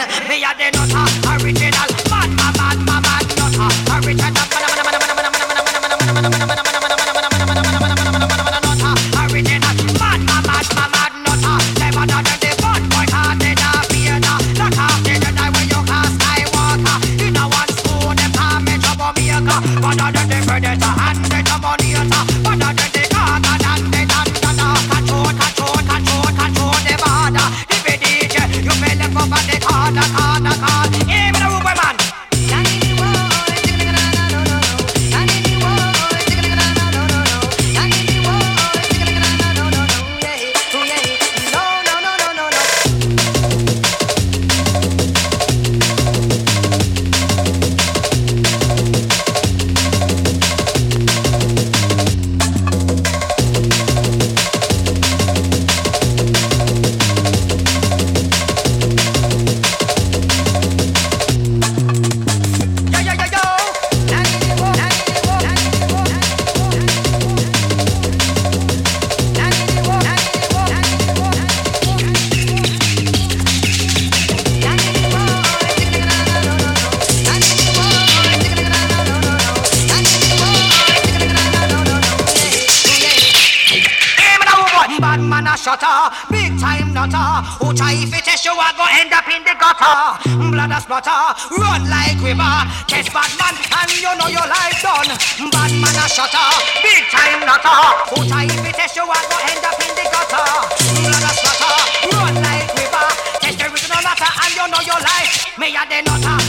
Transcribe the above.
Me a the nutter, original. Mad, mad, mad, mad, mad nutter, original. Original. Mad, mad, mad, bad man a shutter, big time nutter. Who try if it test you, a go end up in the gutter. Blood a splatter, run like river. Test bad man, and you know your life done. Bad man a shutter, big time nutter. Who try if it test you, a go end up in the gutter. Blood a splatter, run like river. Test the original nutter, and you know your life. Me a the nutter,